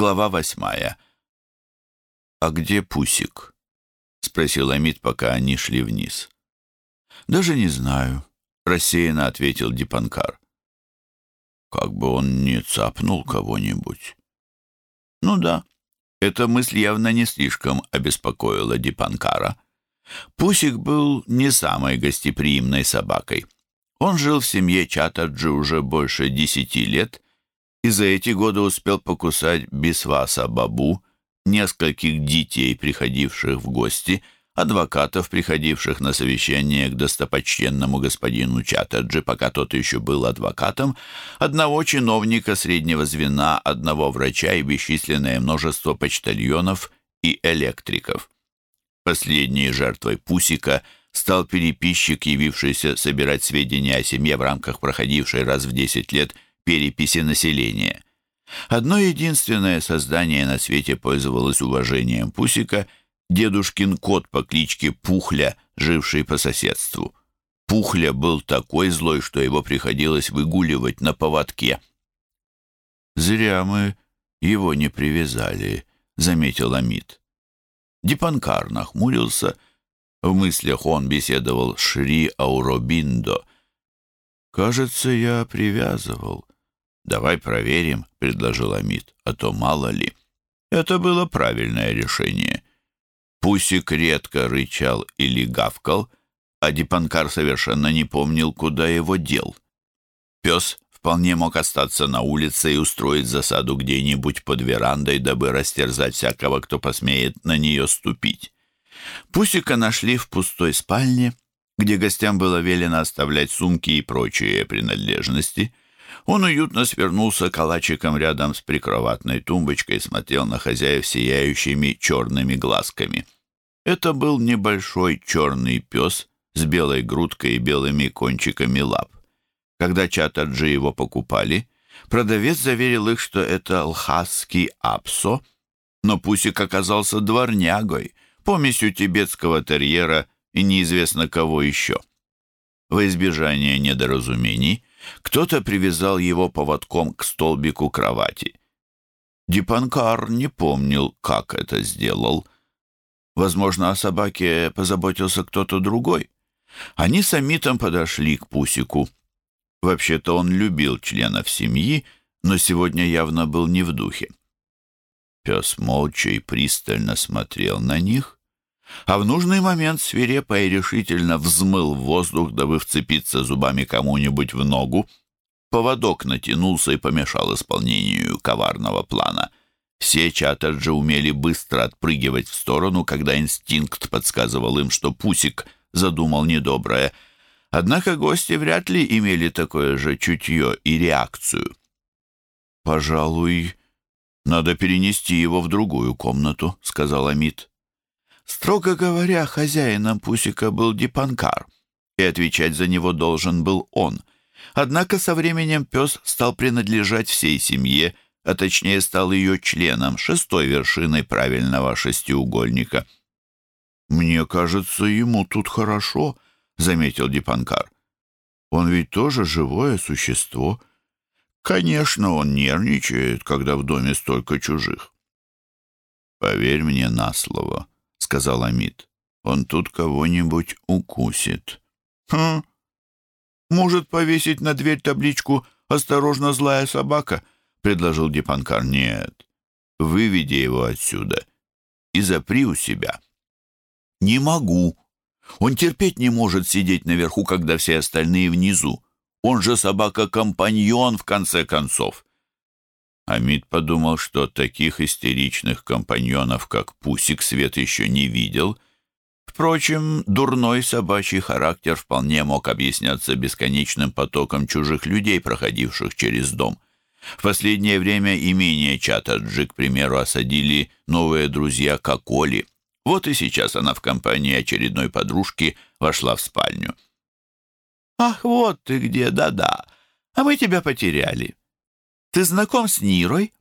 Глава восьмая. «А где Пусик?» — спросил Амит, пока они шли вниз. «Даже не знаю», — рассеянно ответил Дипанкар. «Как бы он не цапнул кого-нибудь». «Ну да». Эта мысль явно не слишком обеспокоила Дипанкара. Пусик был не самой гостеприимной собакой. Он жил в семье Чатаджи уже больше десяти лет и за эти годы успел покусать Бисваса Бабу, нескольких детей, приходивших в гости, адвокатов, приходивших на совещание к достопочтенному господину Чатаджи, пока тот еще был адвокатом, одного чиновника среднего звена, одного врача и бесчисленное множество почтальонов и электриков. Последней жертвой Пусика стал переписчик, явившийся собирать сведения о семье в рамках проходившей раз в 10 лет – переписи населения. Одно единственное создание на свете пользовалось уважением Пусика — дедушкин кот по кличке Пухля, живший по соседству. Пухля был такой злой, что его приходилось выгуливать на поводке. «Зря мы его не привязали», — заметил Амит. Дипанкар нахмурился. В мыслях он беседовал с Шри Ауробиндо. «Кажется, я привязывал. «Давай проверим», — предложил Амит, — «а то мало ли». Это было правильное решение. Пусик редко рычал или гавкал, а Дипанкар совершенно не помнил, куда его дел. Пес вполне мог остаться на улице и устроить засаду где-нибудь под верандой, дабы растерзать всякого, кто посмеет на нее ступить. Пусика нашли в пустой спальне, где гостям было велено оставлять сумки и прочие принадлежности. Он уютно свернулся калачиком рядом с прикроватной тумбочкой и смотрел на хозяев сияющими черными глазками. Это был небольшой черный пес с белой грудкой и белыми кончиками лап. Когда Чатаджи его покупали, продавец заверил их, что это лхасский апсо, но Пусик оказался дворнягой, помесью тибетского терьера и неизвестно кого еще. Во избежание недоразумений кто-то привязал его поводком к столбику кровати. Дипанкар не помнил, как это сделал. Возможно, о собаке позаботился кто-то другой. Они с Амитом подошли к Пусику. Вообще-то он любил членов семьи, но сегодня явно был не в духе. Пес молча и пристально смотрел на них, а в нужный момент свирепо и решительно взмыл в воздух, дабы вцепиться зубами кому-нибудь в ногу. Поводок натянулся и помешал исполнению коварного плана. Все Чаттерджи умели быстро отпрыгивать в сторону, когда инстинкт подсказывал им, что Пусик задумал недоброе. Однако гости вряд ли имели такое же чутье и реакцию. «Пожалуй, надо перенести его в другую комнату», — сказал Амит. Строго говоря, хозяином Пусика был Дипанкар, и отвечать за него должен был он. Однако со временем пес стал принадлежать всей семье, а точнее стал ее членом, шестой вершиной правильного шестиугольника. «Мне кажется, ему тут хорошо», — заметил Дипанкар. «Он ведь тоже живое существо. Конечно, он нервничает, когда в доме столько чужих». «Поверь мне на слово», сказал Амит. «Он тут кого-нибудь укусит». «Хм, может повесить на дверь табличку «Осторожно, злая собака», — предложил Дипанкар. «Нет, выведи его отсюда и запри у себя». «Не могу. Он терпеть не может сидеть наверху, когда все остальные внизу. Он же собака-компаньон, в конце концов». Амид подумал, что таких истеричных компаньонов, как Пусик, Свет еще не видел. Впрочем, дурной собачий характер вполне мог объясняться бесконечным потоком чужих людей, проходивших через дом. В последнее время имение Чатаджи, к примеру, осадили новые друзья Коколи. Вот и сейчас она в компании очередной подружки вошла в спальню. «Ах, вот ты где, да-да, а мы тебя потеряли. Ты знаком с Нирой?»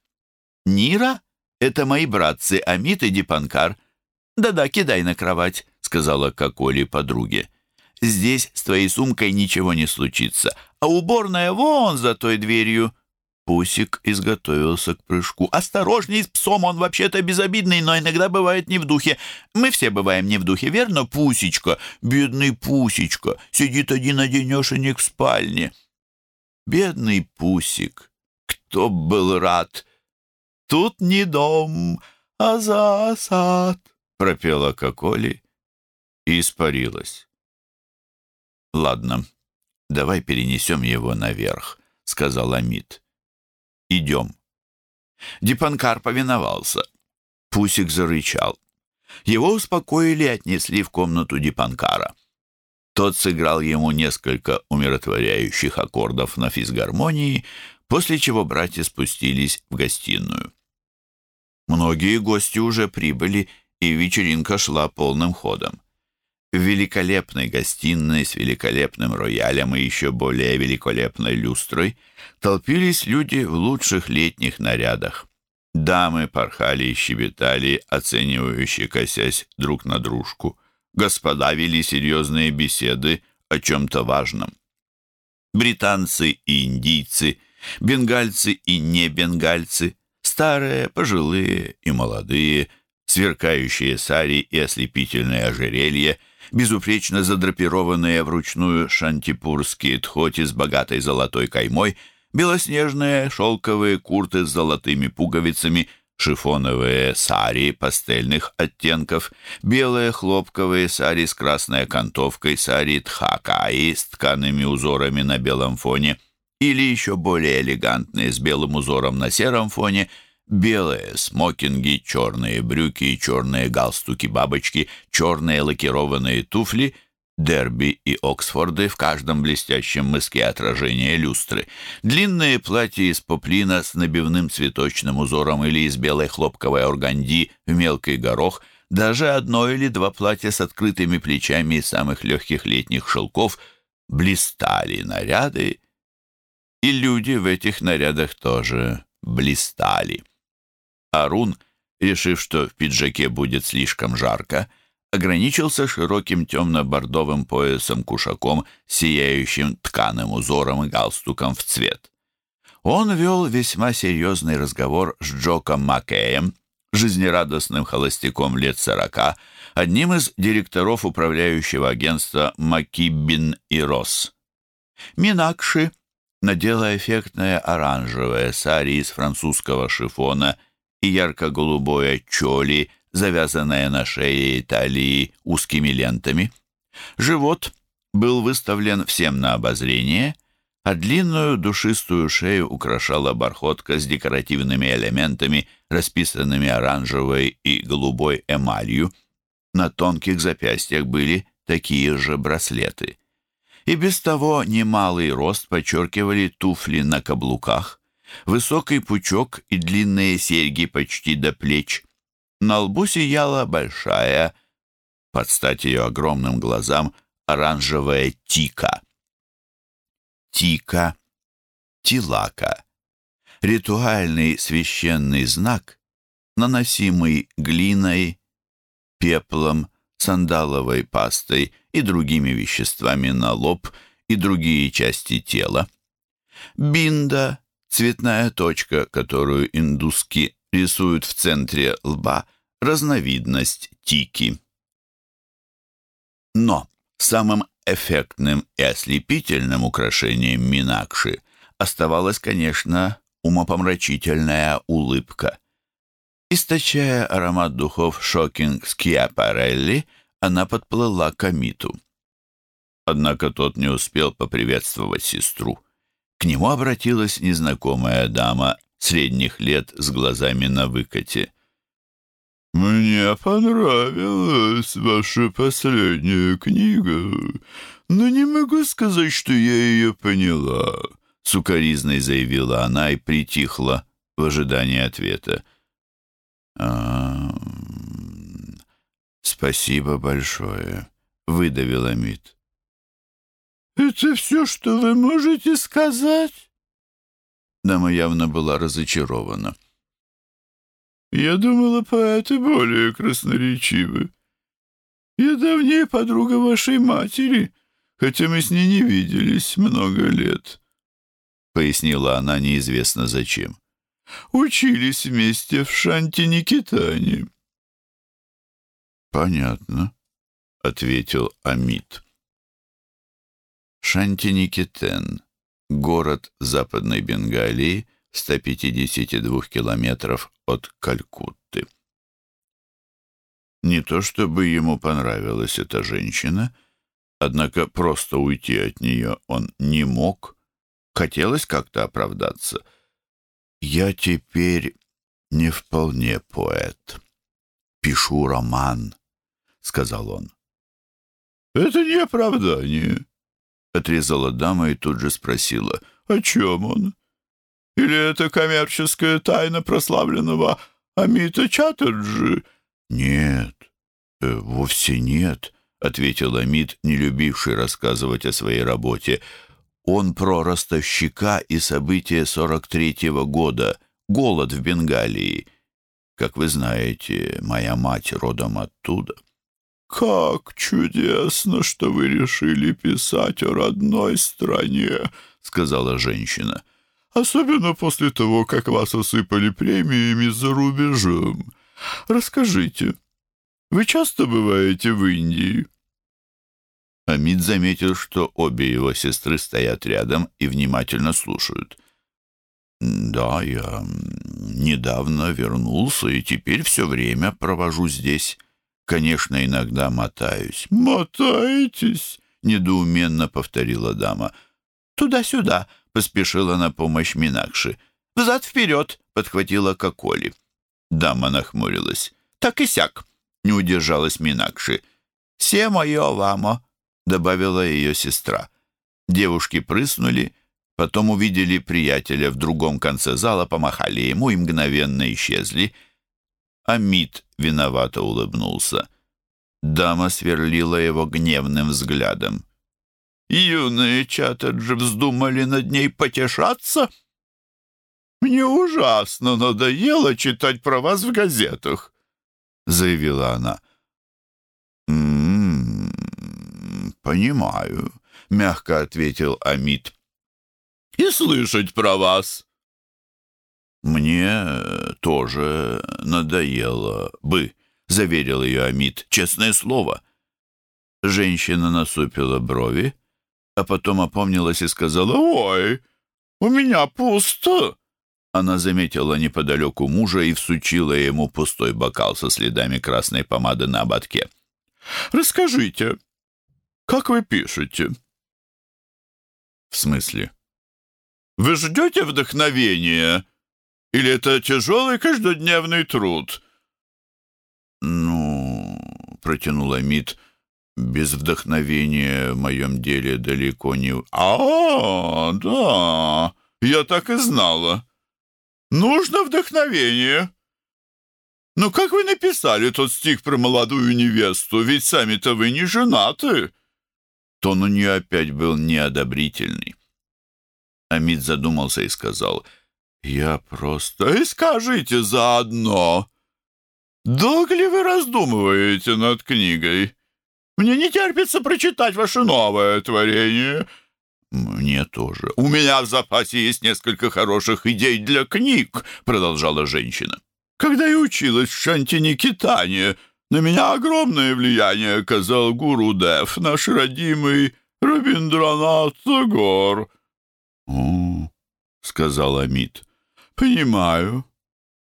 «Нира? Это мои братцы Амит и Дипанкар. Да-да, кидай на кровать», — сказала Коколи подруге. «Здесь с твоей сумкой ничего не случится, а уборная вон за той дверью». Пусик изготовился к прыжку. «Осторожней с псом, он вообще-то безобидный, но иногда бывает не в духе. Мы все бываем не в духе, верно, Пусечка? Бедный Пусечка, сидит один-одинешенек в спальне». «Бедный Пусик, кто был рад!» «Тут не дом, а засад», — пропела Коколи и испарилась. «Ладно, давай перенесем его наверх», — сказал Амит. Идем». Дипанкар повиновался. Пусик зарычал. Его успокоили и отнесли в комнату Дипанкара. Тот сыграл ему несколько умиротворяющих аккордов на физгармонии, после чего братья спустились в гостиную. Многие гости уже прибыли, и вечеринка шла полным ходом. В великолепной гостиной с великолепным роялем и еще более великолепной люстрой толпились люди в лучших летних нарядах. Дамы порхали и щебетали, оценивающе косясь друг на дружку. Господа вели серьезные беседы о чем-то важном. Британцы и индийцы, бенгальцы и не бенгальцы, старые, пожилые и молодые, сверкающие сари и ослепительные ожерелья — безупречно задрапированные вручную шантипурские тхоти с богатой золотой каймой, белоснежные шелковые курты с золотыми пуговицами, шифоновые сари пастельных оттенков, белые хлопковые сари с красной окантовкой, сари тхакаи с ткаными узорами на белом фоне или еще более элегантные с белым узором на сером фоне – Белые смокинги, черные брюки и черные галстуки-бабочки, черные лакированные туфли, дерби и Оксфорды в каждом блестящем мыске отражения люстры, длинные платья из поплина с набивным цветочным узором или из белой хлопковой органди в мелкий горох, даже одно или два платья с открытыми плечами из самых легких летних шелков блистали наряды, и люди в этих нарядах тоже блистали. Арун, решив, что в пиджаке будет слишком жарко, ограничился широким темно-бордовым поясом-кушаком, сияющим тканым узором и галстуком в цвет. Он вел весьма серьезный разговор с Джоком Маккеем, жизнерадостным холостяком лет сорока, одним из директоров управляющего агентства Макибин и Росс. Минакши надела эффектное оранжевое сари из французского шифона – и ярко-голубое чоли, завязанное на шее и талии узкими лентами. Живот был выставлен всем на обозрение, а длинную душистую шею украшала бархотка с декоративными элементами, расписанными оранжевой и голубой эмалью. На тонких запястьях были такие же браслеты. И без того немалый рост подчеркивали туфли на каблуках, высокий пучок и длинные серьги почти до плеч. На лбу сияла большая, под стать ее огромным глазам, оранжевая тика. Тика, тилака, ритуальный священный знак, наносимый глиной, пеплом, сандаловой пастой и другими веществами на лоб и другие части тела. Бинда Цветная точка, которую индуски рисуют в центре лба, разновидность тики. Но самым эффектным и ослепительным украшением Минакши оставалась, конечно, умопомрачительная улыбка. Источая аромат духов «Шокинг Скиапарелли», она подплыла к Амиту. Однако тот не успел поприветствовать сестру. К нему обратилась незнакомая дама средних лет с глазами на выкате. «Мне понравилась ваша последняя книга, но не могу сказать, что я ее поняла», — сукоризной заявила она и притихла в ожидании ответа. «А, «Спасибо большое», — выдавила Мит. «Это все, что вы можете сказать?» Дама явно была разочарована. «Я думала, поэты более красноречивы. Я давнее подруга вашей матери, хотя мы с ней не виделись много лет. — пояснила она неизвестно зачем. «Учились вместе в Шанти-Никитане». «Понятно», — ответил Амит. Шантиникитен, город Западной Бенгалии, 152 километров от Калькутты. Не то чтобы ему понравилась эта женщина, однако просто уйти от нее он не мог. Хотелось как-то оправдаться. «Я теперь не вполне поэт. Пишу роман», — сказал он. «Это не оправдание», — отрезала дама и тут же спросила, «О чем он? Или это коммерческая тайна прославленного Амита Чаттерджи?» «Нет, э, вовсе нет», — ответил Амит, не любивший рассказывать о своей работе. «Он про ростовщика и события сорок третьего года, голод в Бенгалии. Как вы знаете, моя мать родом оттуда». «Как чудесно, что вы решили писать о родной стране», — сказала женщина. «Особенно после того, как вас осыпали премиями за рубежом. Расскажите, вы часто бываете в Индии?» Амид заметил, что обе его сестры стоят рядом и внимательно слушают. «Да, я недавно вернулся и теперь все время провожу здесь». Конечно, иногда мотаюсь. «Мотаетесь?» — недоуменно повторила дама. «Туда-сюда», — поспешила на помощь Минакши. «Взад-вперед», — подхватила Коколи. Дама нахмурилась. «Так и сяк», — не удержалась Минакши. «Все мое вамо», — добавила ее сестра. Девушки прыснули, потом увидели приятеля в другом конце зала, помахали ему и мгновенно исчезли — Амид виновато улыбнулся. Дама сверлила его гневным взглядом. «Юные Чаттерджи вздумали над ней потешаться? Мне ужасно надоело читать про вас в газетах», — заявила она. «М -м -м, «Понимаю», — мягко ответил Амид. «И слышать про вас. «Мне тоже надоело бы», — заверил ее Амит, — «честное слово». Женщина насупила брови, а потом опомнилась и сказала, «Ой, у меня пусто». Она заметила неподалеку мужа и всучила ему пустой бокал со следами красной помады на ободке. «Расскажите, как вы пишете?» «В смысле?» «Вы ждете вдохновения?» Или это тяжелый каждодневный труд?» «Ну...» — протянула Мит. «Без вдохновения в моем деле далеко не...» «А, да, я так и знала. Нужно вдохновение. Ну как вы написали тот стих про молодую невесту? Ведь сами-то вы не женаты». Тон у нее опять был неодобрительный. Амид задумался и сказал — «Я просто... И скажите заодно, долго ли вы раздумываете над книгой? Мне не терпится прочитать ваше новое творение». «Мне тоже». «У меня в запасе есть несколько хороших идей для книг», — продолжала женщина. «Когда я училась в Шантиникитане, на меня огромное влияние оказал гуру Дев, наш родимый Рабиндранат Тагор». «О, — сказал Амит, «Понимаю.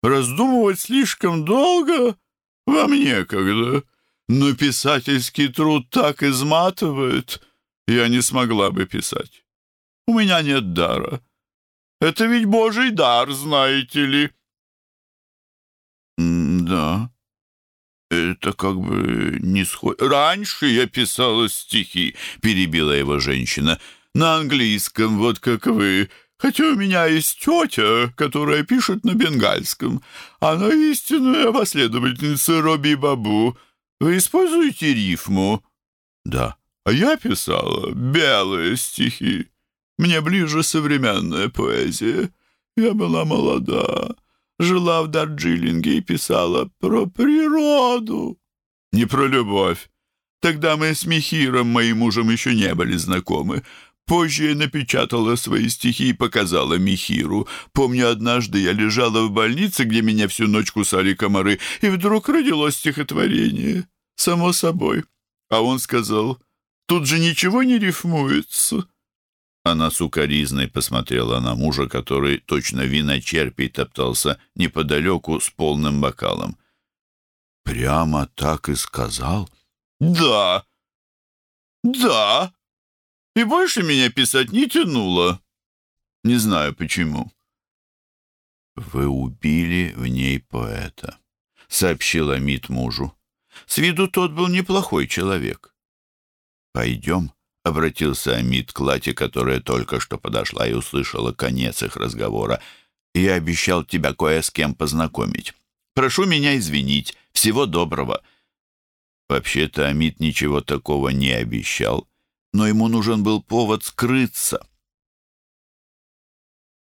Раздумывать слишком долго вам некогда, но писательский труд так изматывает, я не смогла бы писать. У меня нет дара. Это ведь божий дар, знаете ли». «Да, это как бы не сход...» «Раньше я писала стихи», — перебила его женщина, — «на английском, вот как вы». Хотя у меня есть тетя, которая пишет на бенгальском. Она истинная последовательница Робби Бабу. Вы используете рифму? Да. А я писала белые стихи. Мне ближе современная поэзия. Я была молода, жила в Дарджилинге и писала про природу. Не про любовь. Тогда мы с Михиром, моим мужем, еще не были знакомы. Позже я напечатала свои стихи и показала Михиру. Помню, однажды я лежала в больнице, где меня всю ночь кусали комары, и вдруг родилось стихотворение. Само собой. А он сказал, тут же ничего не рифмуется. Она сукоризной посмотрела на мужа, который точно виночерпий топтался неподалеку с полным бокалом. «Прямо так и сказал?» «Да, да», и больше меня писать не тянуло. Не знаю почему. «Вы убили в ней поэта», — сообщил Амит мужу. С виду тот был неплохой человек. «Пойдем», — обратился Амит к Лате, которая только что подошла и услышала конец их разговора. «Я обещал тебя кое с кем познакомить. Прошу меня извинить. Всего доброго». Вообще-то Амит ничего такого не обещал, но ему нужен был повод скрыться.